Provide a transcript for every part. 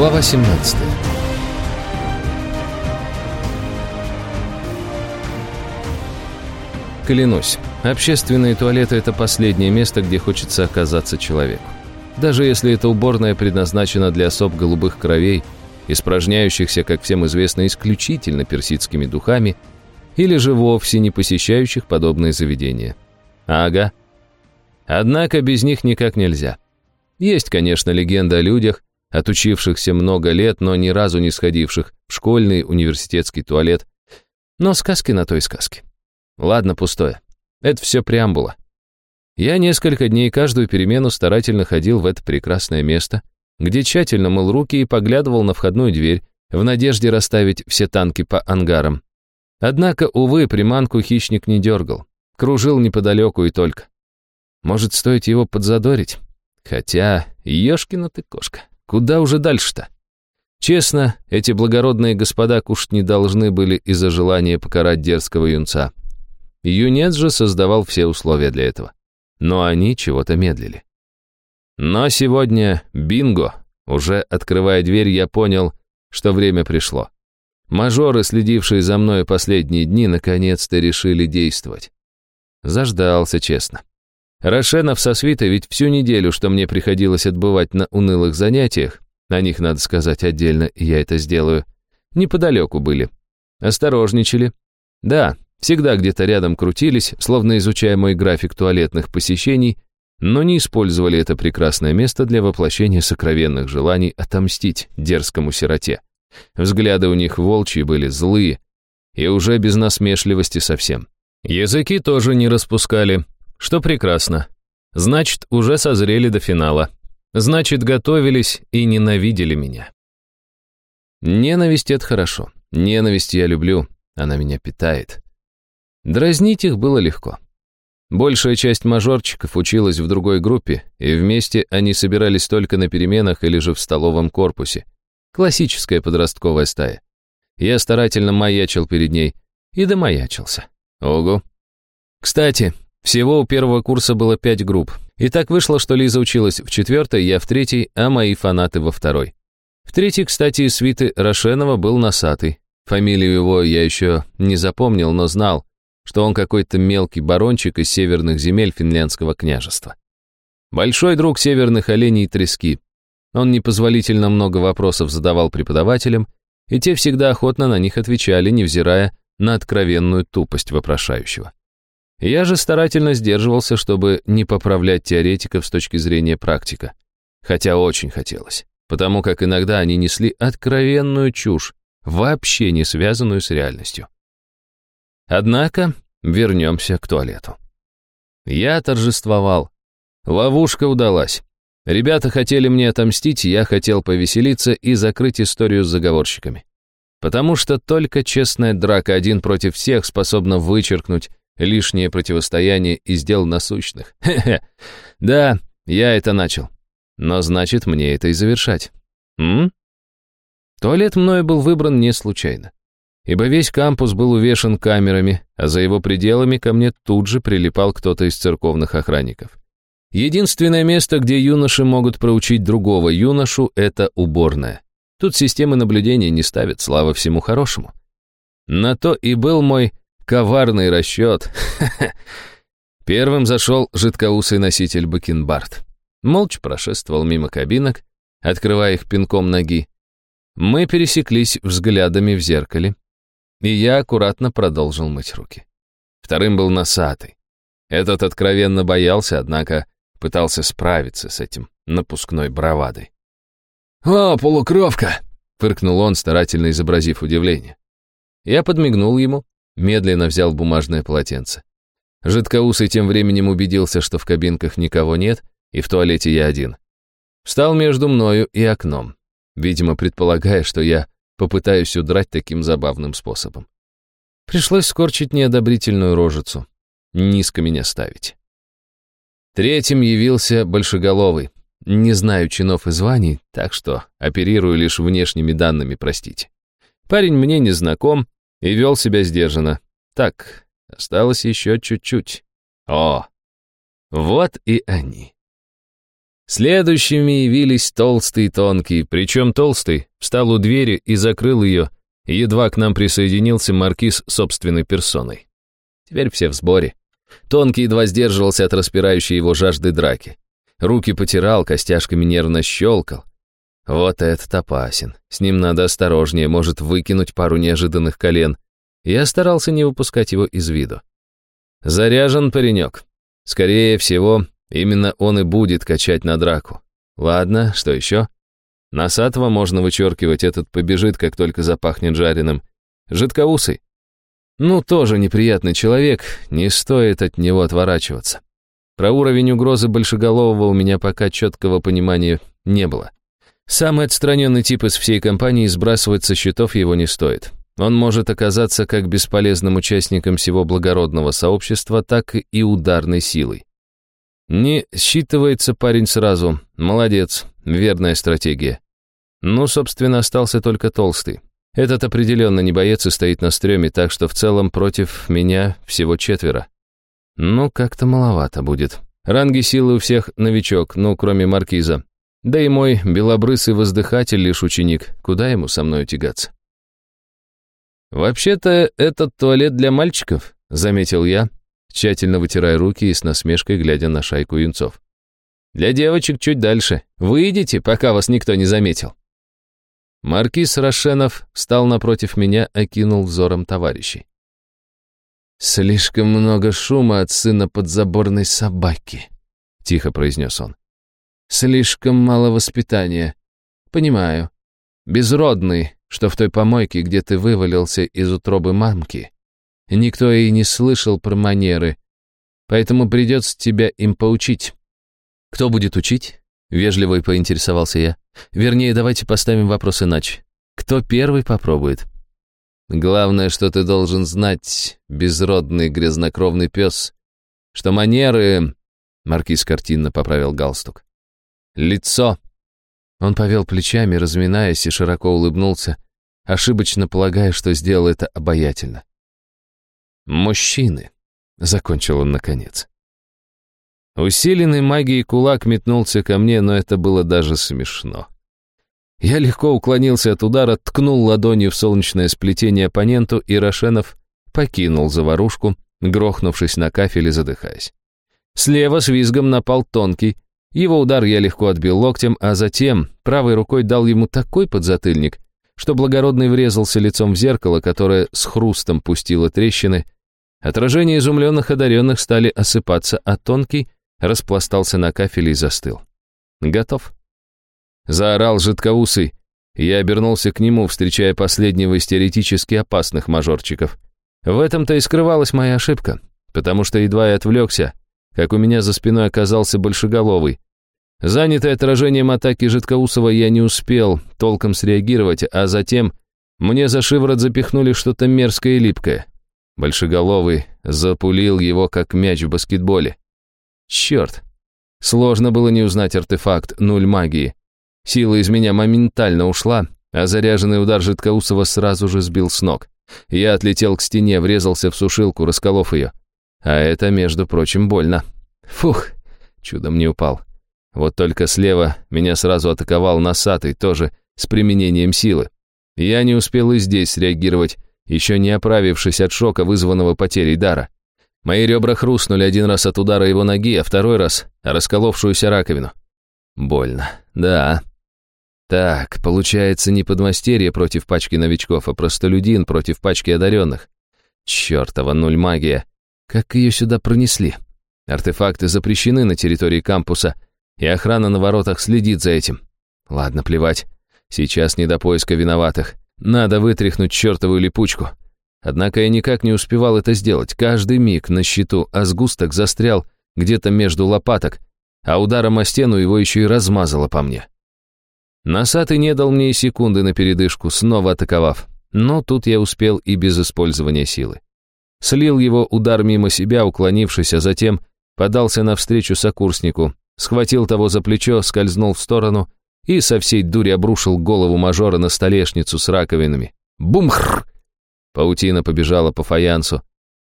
Глава 17 Клянусь, общественные туалеты – это последнее место, где хочется оказаться человеку. Даже если эта уборная предназначена для особ голубых кровей, испражняющихся, как всем известно, исключительно персидскими духами, или же вовсе не посещающих подобные заведения. Ага. Однако без них никак нельзя. Есть, конечно, легенда о людях, отучившихся много лет, но ни разу не сходивших в школьный университетский туалет. Но сказки на той сказке. Ладно, пустое. Это все преамбула. Я несколько дней каждую перемену старательно ходил в это прекрасное место, где тщательно мыл руки и поглядывал на входную дверь, в надежде расставить все танки по ангарам. Однако, увы, приманку хищник не дергал. Кружил неподалеку и только. Может, стоит его подзадорить? Хотя, ешкина ты кошка. Куда уже дальше-то? Честно, эти благородные господа кушать не должны были из-за желания покарать дерзкого юнца. Юнец же создавал все условия для этого. Но они чего-то медлили. Но сегодня бинго. Уже открывая дверь, я понял, что время пришло. Мажоры, следившие за мной последние дни, наконец-то решили действовать. Заждался, честно. Рошенов со свитой ведь всю неделю, что мне приходилось отбывать на унылых занятиях, о них, надо сказать, отдельно, я это сделаю, неподалеку были. Осторожничали. Да, всегда где-то рядом крутились, словно изучая мой график туалетных посещений, но не использовали это прекрасное место для воплощения сокровенных желаний отомстить дерзкому сироте. Взгляды у них волчьи были злые, и уже без насмешливости совсем. Языки тоже не распускали, что прекрасно. Значит, уже созрели до финала. Значит, готовились и ненавидели меня. Ненависть — это хорошо. Ненависть я люблю, она меня питает. Дразнить их было легко. Большая часть мажорчиков училась в другой группе, и вместе они собирались только на переменах или же в столовом корпусе. Классическая подростковая стая. Я старательно маячил перед ней и домаячился. Ого. Кстати, всего у первого курса было пять групп. И так вышло, что Лиза училась в четвертой, я в третьей, а мои фанаты во второй. В третьей, кстати, из свиты Рошенова был Носатый. Фамилию его я еще не запомнил, но знал, что он какой-то мелкий барончик из северных земель финляндского княжества. Большой друг северных оленей трески. Он непозволительно много вопросов задавал преподавателям, и те всегда охотно на них отвечали, невзирая на откровенную тупость вопрошающего. Я же старательно сдерживался, чтобы не поправлять теоретиков с точки зрения практика. Хотя очень хотелось, потому как иногда они несли откровенную чушь, вообще не связанную с реальностью. Однако вернемся к туалету. Я торжествовал. Ловушка удалась. Ребята хотели мне отомстить, я хотел повеселиться и закрыть историю с заговорщиками. Потому что только честная драка один против всех способна вычеркнуть лишнее противостояние из дел насущных. Хе-хе. Да, я это начал. Но значит, мне это и завершать. М? Туалет мною был выбран не случайно. Ибо весь кампус был увешан камерами, а за его пределами ко мне тут же прилипал кто-то из церковных охранников. Единственное место, где юноши могут проучить другого юношу, это уборная. Тут системы наблюдения не ставят, слава всему хорошему. На то и был мой Коварный расчет. Первым зашел жидкоусый носитель бакенбард. Молча прошествовал мимо кабинок, открывая их пинком ноги. Мы пересеклись взглядами в зеркале, и я аккуратно продолжил мыть руки. Вторым был носатый. Этот откровенно боялся, однако пытался справиться с этим напускной бравадой. «О, полукровка!» — фыркнул он, старательно изобразив удивление. Я подмигнул ему, медленно взял бумажное полотенце. Жидкоусый тем временем убедился, что в кабинках никого нет, и в туалете я один. Встал между мною и окном, видимо, предполагая, что я попытаюсь удрать таким забавным способом. Пришлось скорчить неодобрительную рожицу. Низко меня ставить. Третьим явился Большеголовый. Не знаю чинов и званий, так что оперирую лишь внешними данными, простите. Парень мне не знаком, и вел себя сдержанно. Так, осталось еще чуть-чуть. О, вот и они. Следующими явились толстый и тонкий, причем толстый встал у двери и закрыл ее, едва к нам присоединился маркиз собственной персоной. Теперь все в сборе. Тонкий едва сдерживался от распирающей его жажды драки. Руки потирал, костяшками нервно щелкал. Вот этот опасен. С ним надо осторожнее, может выкинуть пару неожиданных колен. Я старался не выпускать его из виду. Заряжен паренек. Скорее всего, именно он и будет качать на драку. Ладно, что еще? Носатого можно вычеркивать, этот побежит, как только запахнет жареным. Жидкоусый. Ну, тоже неприятный человек, не стоит от него отворачиваться. Про уровень угрозы большеголового у меня пока четкого понимания не было. Самый отстраненный тип из всей компании сбрасывать со счетов его не стоит. Он может оказаться как бесполезным участником всего благородного сообщества, так и ударной силой. Не считывается парень сразу. Молодец, верная стратегия. Ну, собственно, остался только толстый. Этот определенно не боец и стоит на стреме, так что в целом против меня всего четверо. Ну, как-то маловато будет. Ранги силы у всех новичок, ну, кроме маркиза. Да и мой белобрысый воздыхатель лишь ученик. Куда ему со мной тягаться? «Вообще-то этот туалет для мальчиков», — заметил я, тщательно вытирая руки и с насмешкой глядя на шайку юнцов. «Для девочек чуть дальше. Выйдите, пока вас никто не заметил». Маркиз Рошенов встал напротив меня, окинул взором товарищей. «Слишком много шума от сына подзаборной собаки», — тихо произнес он. «Слишком мало воспитания. Понимаю. Безродный, что в той помойке, где ты вывалился из утробы мамки. Никто и не слышал про манеры, поэтому придется тебя им поучить». «Кто будет учить?» — вежливо и поинтересовался я. «Вернее, давайте поставим вопрос иначе. Кто первый попробует?» «Главное, что ты должен знать, безродный грязнокровный пес, что манеры...» Маркиз картинно поправил галстук. «Лицо он повел плечами, разминаясь, и широко улыбнулся, ошибочно полагая, что сделал это обаятельно. «Мужчины», — закончил он наконец. Усиленный магией кулак метнулся ко мне, но это было даже смешно. Я легко уклонился от удара, ткнул ладонью в солнечное сплетение оппоненту, и Рошенов покинул заварушку, грохнувшись на кафель и задыхаясь. Слева с визгом напал тонкий, его удар я легко отбил локтем, а затем правой рукой дал ему такой подзатыльник, что благородный врезался лицом в зеркало, которое с хрустом пустило трещины. Отражения изумленных одаренных стали осыпаться, а тонкий распластался на кафеле и застыл. Готов. Заорал жидкоусый. Я обернулся к нему, встречая последнего из опасных мажорчиков. В этом-то и скрывалась моя ошибка, потому что едва я отвлекся, как у меня за спиной оказался большеголовый. Занятый отражением атаки Жидкоусова, я не успел толком среагировать, а затем мне за шиворот запихнули что-то мерзкое и липкое. Большеголовый запулил его, как мяч в баскетболе. Черт! Сложно было не узнать артефакт нуль магии. Сила из меня моментально ушла, а заряженный удар Жидкоусова сразу же сбил с ног. Я отлетел к стене, врезался в сушилку, расколов ее. А это, между прочим, больно. Фух, чудом не упал. Вот только слева меня сразу атаковал носатый, тоже с применением силы. Я не успел и здесь среагировать, еще не оправившись от шока, вызванного потерей дара. Мои ребра хрустнули один раз от удара его ноги, а второй раз — расколовшуюся раковину. Больно, да. Так, получается, не подмастерье против пачки новичков, а простолюдин против пачки одаренных. Чёртова нуль магия. Как ее сюда пронесли? Артефакты запрещены на территории кампуса, и охрана на воротах следит за этим. Ладно, плевать. Сейчас не до поиска виноватых. Надо вытряхнуть чертову липучку. Однако я никак не успевал это сделать. Каждый миг на счету, а сгусток застрял где-то между лопаток, а ударом о стену его еще и размазало по мне. Носатый не дал мне и секунды на передышку, снова атаковав. Но тут я успел и без использования силы слил его удар мимо себя, уклонившись, а затем подался навстречу сокурснику, схватил того за плечо, скользнул в сторону и со всей дури обрушил голову мажора на столешницу с раковинами. Бумхр! Паутина побежала по фаянсу.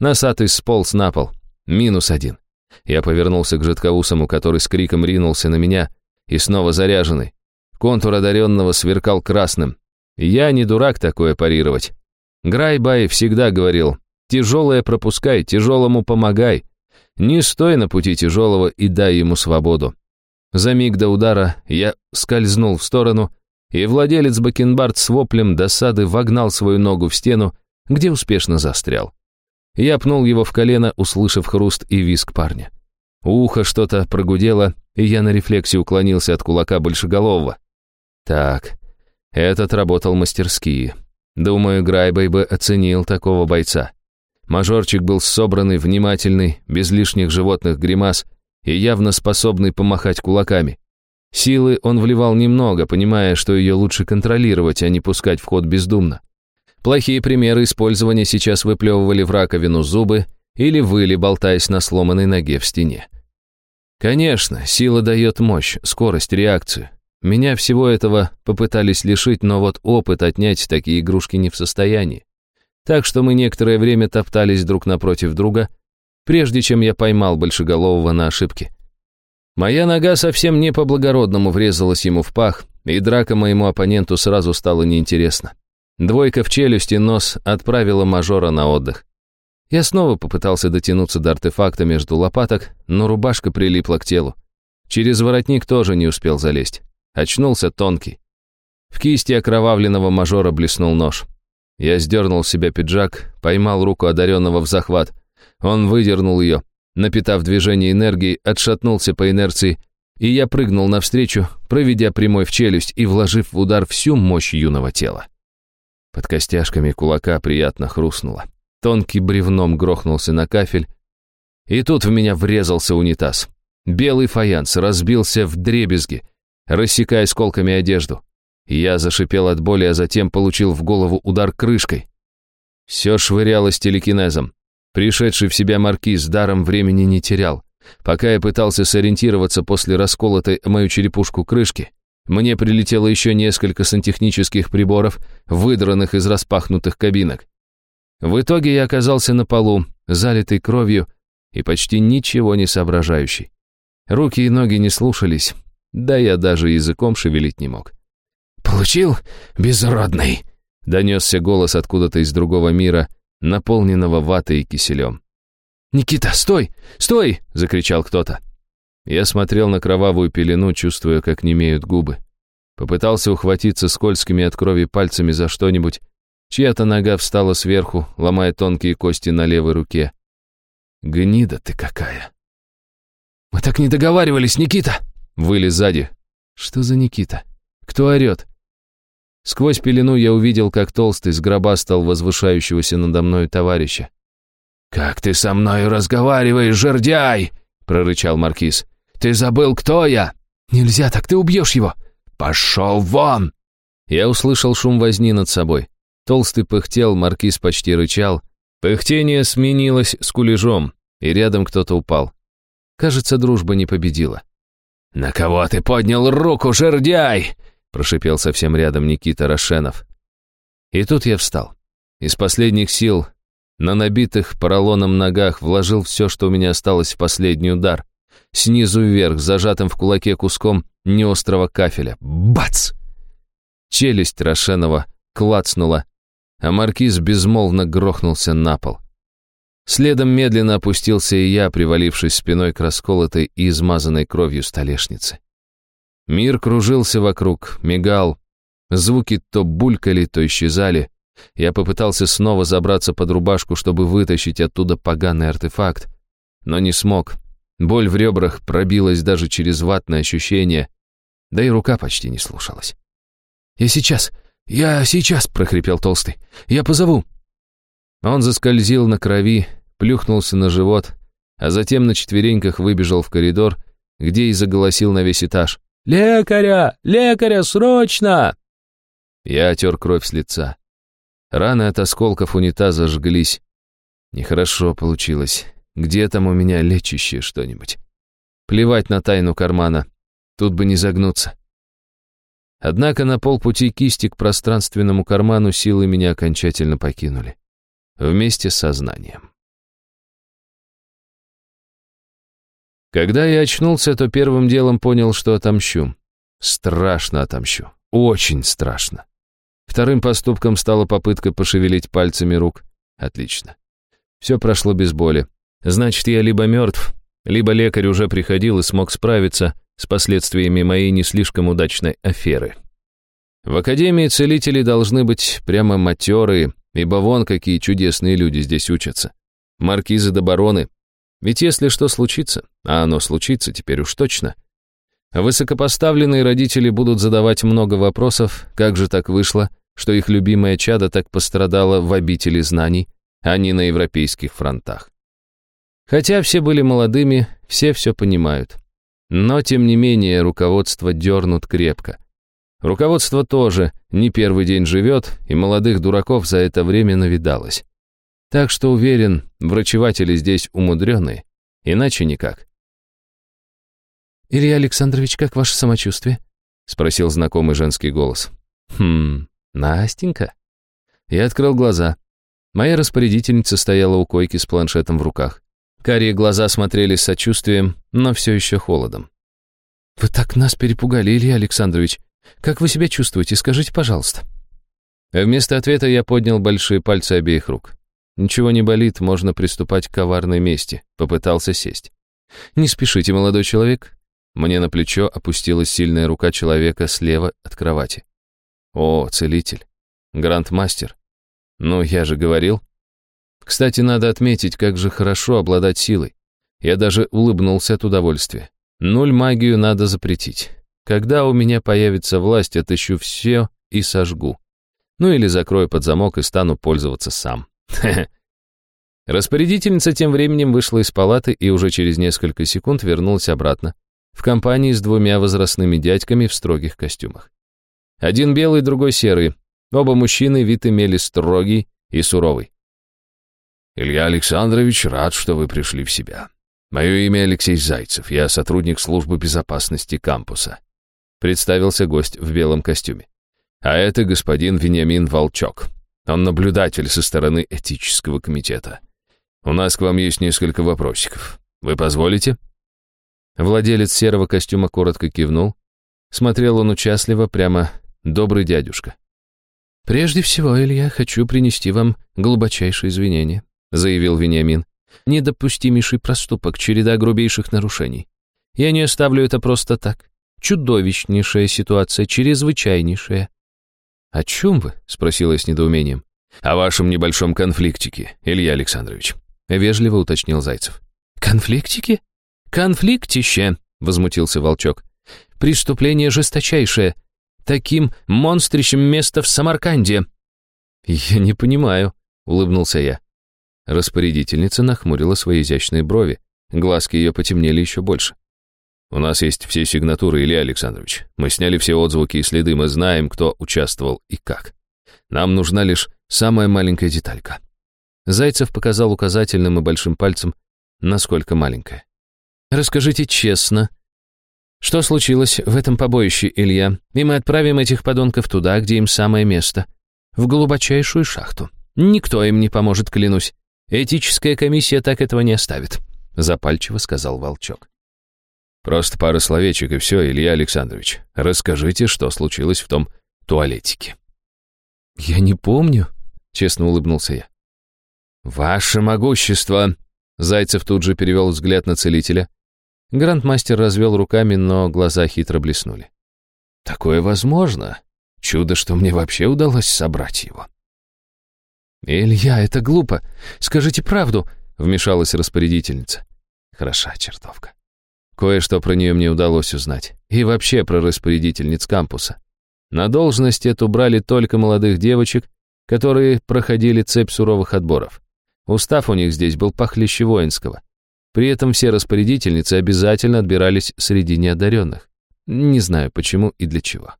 Носатый сполз на пол. Минус один. Я повернулся к жидкоусому, который с криком ринулся на меня, и снова заряженный. Контур одаренного сверкал красным. Я не дурак такое парировать. Грайбай всегда говорил, тяжелое пропускай, тяжелому помогай. Не стой на пути тяжелого и дай ему свободу. За миг до удара я скользнул в сторону, и владелец бакенбард с воплем досады вогнал свою ногу в стену, где успешно застрял. Я пнул его в колено, услышав хруст и визг парня. Ухо что-то прогудело, и я на рефлексе уклонился от кулака большеголового. Так, этот работал мастерски. Думаю, Грайбой бы оценил такого бойца. Мажорчик был собранный, внимательный, без лишних животных гримас и явно способный помахать кулаками. Силы он вливал немного, понимая, что ее лучше контролировать, а не пускать в ход бездумно. Плохие примеры использования сейчас выплевывали в раковину зубы или выли, болтаясь на сломанной ноге в стене. Конечно, сила дает мощь, скорость, реакцию. Меня всего этого попытались лишить, но вот опыт отнять такие игрушки не в состоянии. Так что мы некоторое время топтались друг напротив друга, прежде чем я поймал большеголового на ошибке. Моя нога совсем не по-благородному врезалась ему в пах, и драка моему оппоненту сразу стала неинтересна. Двойка в челюсти нос отправила мажора на отдых. Я снова попытался дотянуться до артефакта между лопаток, но рубашка прилипла к телу. Через воротник тоже не успел залезть. Очнулся тонкий. В кисти окровавленного мажора блеснул нож. Я сдернул с себя пиджак, поймал руку одаренного в захват. Он выдернул ее, напитав движение энергией, отшатнулся по инерции, и я прыгнул навстречу, проведя прямой в челюсть и вложив в удар всю мощь юного тела. Под костяшками кулака приятно хрустнуло. Тонкий бревном грохнулся на кафель, и тут в меня врезался унитаз. Белый фаянс разбился в дребезги, рассекая осколками одежду. Я зашипел от боли, а затем получил в голову удар крышкой. Все швырялось телекинезом. Пришедший в себя маркиз даром времени не терял. Пока я пытался сориентироваться после расколотой мою черепушку крышки, мне прилетело еще несколько сантехнических приборов, выдранных из распахнутых кабинок. В итоге я оказался на полу, залитый кровью и почти ничего не соображающий. Руки и ноги не слушались, да я даже языком шевелить не мог. «Получил, безродный?» — донесся голос откуда-то из другого мира, наполненного ватой и киселем. «Никита, стой! Стой!» — закричал кто-то. Я смотрел на кровавую пелену, чувствуя, как немеют губы. Попытался ухватиться скользкими от крови пальцами за что-нибудь. Чья-то нога встала сверху, ломая тонкие кости на левой руке. Гнида ты какая! «Мы так не договаривались, Никита!» Выли сзади. Что за Никита? Кто орет? Сквозь пелену я увидел, как толстый сгробастал возвышающегося надо мною товарища. «Как ты со мною разговариваешь, жердяй!» — прорычал маркиз. «Ты забыл, кто я?» «Нельзя так, ты убьешь его!» «Пошел вон!» Я услышал шум возни над собой. Толстый пыхтел, маркиз почти рычал. Пыхтение сменилось скулежом, и рядом кто-то упал. Кажется, дружба не победила. «На кого ты поднял руку, жердяй?» Прошипел совсем рядом Никита Рошенов. И тут я встал. Из последних сил на набитых поролоном ногах вложил все, что у меня осталось в последний удар. Снизу вверх, зажатым в кулаке куском неострого кафеля. Бац! Челюсть Рошенова клацнула, а маркиз безмолвно грохнулся на пол. Следом медленно опустился и я, привалившись спиной к расколотой и измазанной кровью столешнице. Мир кружился вокруг, мигал. Звуки то булькали, то исчезали. Я попытался снова забраться под рубашку, чтобы вытащить оттуда поганый артефакт, но не смог. Боль в ребрах пробилась даже через ватное ощущение, да и рука почти не слушалась. «Я сейчас, я сейчас!» — прохрипел Толстый. «Я позову!» Он заскользил на крови, плюхнулся на живот, а затем на четвереньках выбежал в коридор, где и заголосил на весь этаж. «Лекаря! Лекаря, срочно!» Я отер кровь с лица. Раны от осколков унитаза жглись. Нехорошо получилось. Где там у меня лечащее что-нибудь? Плевать на тайну кармана. Тут бы не загнуться. Однако на полпути кисти к пространственному карману силы меня окончательно покинули вместе с сознанием. Когда я очнулся, то первым делом понял, что отомщу. Страшно отомщу. Очень страшно. Вторым поступком стала попытка пошевелить пальцами рук. Отлично. Все прошло без боли. Значит, я либо мертв, либо лекарь уже приходил и смог справиться с последствиями моей не слишком удачной аферы. В Академии целителей должны быть прямо матерые, ибо вон какие чудесные люди здесь учатся. Маркизы да бароны. Ведь если что случится, а оно случится теперь уж точно, высокопоставленные родители будут задавать много вопросов, как же так вышло, что их любимая чада так пострадала в обители знаний, а не на европейских фронтах. Хотя все были молодыми, все все понимают. Но, тем не менее, руководство дернут крепко. Руководство тоже не первый день живет, и молодых дураков за это время навидалось. Так что уверен, врачеватели здесь умудренные, иначе никак. «Илья Александрович, как ваше самочувствие?» — спросил знакомый женский голос. «Хм, Настенька?» Я открыл глаза. Моя распорядительница стояла у койки с планшетом в руках. Карие глаза смотрели с сочувствием, но все еще холодом. «Вы так нас перепугали, Илья Александрович. Как вы себя чувствуете, скажите, пожалуйста». Вместо ответа я поднял большие пальцы обеих рук. Ничего не болит, можно приступать к коварной мести. Попытался сесть. «Не спешите, молодой человек». Мне на плечо опустилась сильная рука человека слева от кровати. «О, целитель. Грандмастер. Ну, я же говорил». Кстати, надо отметить, как же хорошо обладать силой. Я даже улыбнулся от удовольствия. Нуль магию надо запретить. Когда у меня появится власть, отыщу все и сожгу. Ну или закрою под замок и стану пользоваться сам. Распорядительница тем временем вышла из палаты и уже через несколько секунд вернулась обратно, в компании с двумя возрастными дядьками в строгих костюмах. Один белый, другой серый. Оба мужчины вид имели строгий и суровый. «Илья Александрович, рад, что вы пришли в себя. Мое имя Алексей Зайцев, я сотрудник службы безопасности кампуса», представился гость в белом костюме. «А это господин Вениамин Волчок. Он наблюдатель со стороны этического комитета. У нас к вам есть несколько вопросиков. Вы позволите?» Владелец серого костюма коротко кивнул. Смотрел он участливо, прямо добрый дядюшка. «Прежде всего, Илья, хочу принести вам глубочайшие извинения заявил Вениамин. Недопустимейший проступок, череда грубейших нарушений. Я не оставлю это просто так. Чудовищнейшая ситуация, чрезвычайнейшая. «О чем вы?» — спросила я с недоумением. «О вашем небольшом конфликтике, Илья Александрович», — вежливо уточнил Зайцев. «Конфликтике? Конфликтище!» — возмутился Волчок. «Преступление жесточайшее. Таким монстрищем место в Самарканде». «Я не понимаю», — улыбнулся я. Распорядительница нахмурила свои изящные брови. Глазки ее потемнели еще больше. «У нас есть все сигнатуры, Илья Александрович. Мы сняли все отзвуки и следы, мы знаем, кто участвовал и как. Нам нужна лишь самая маленькая деталька». Зайцев показал указательным и большим пальцем, насколько маленькая. «Расскажите честно, что случилось в этом побоище, Илья, и мы отправим этих подонков туда, где им самое место, в глубочайшую шахту. Никто им не поможет, клянусь. Этическая комиссия так этого не оставит», — запальчиво сказал Волчок. «Просто пара словечек и все, Илья Александрович. Расскажите, что случилось в том туалетике». «Я не помню», — честно улыбнулся я. «Ваше могущество!» Зайцев тут же перевел взгляд на целителя. Грандмастер развел руками, но глаза хитро блеснули. «Такое возможно. Чудо, что мне вообще удалось собрать его». «Илья, это глупо. Скажите правду», — вмешалась распорядительница. Хороша чертовка. Кое-что про нее мне удалось узнать. И вообще про распорядительниц кампуса. На должность эту брали только молодых девочек, которые проходили цепь суровых отборов. Устав у них здесь был похлеще воинского. При этом все распорядительницы обязательно отбирались среди неодаренных. Не знаю, почему и для чего.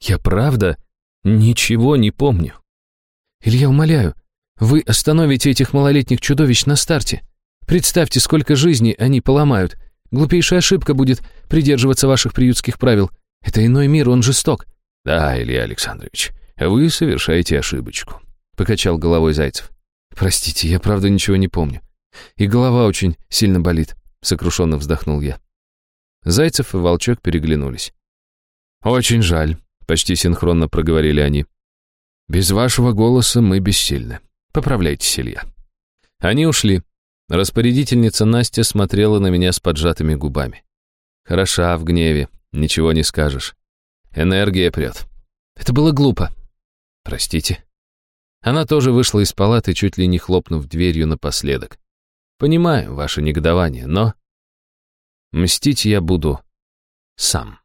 Я правда ничего не помню. «Илья, умоляю, вы остановите этих малолетних чудовищ на старте. Представьте, сколько жизней они поломают. Глупейшая ошибка будет придерживаться ваших приютских правил. Это иной мир, он жесток». «Да, Илья Александрович, вы совершаете ошибочку», — покачал головой Зайцев. «Простите, я правда ничего не помню. И голова очень сильно болит», — сокрушенно вздохнул я. Зайцев и Волчок переглянулись. «Очень жаль», — почти синхронно проговорили они. «Без вашего голоса мы бессильны. Поправляйтесь, Илья». Они ушли. Распорядительница Настя смотрела на меня с поджатыми губами. Хороша в гневе, ничего не скажешь. Энергия прет. Это было глупо. Простите. Она тоже вышла из палаты, чуть ли не хлопнув дверью напоследок. Понимаю ваше негодование, но... Мстить я буду сам.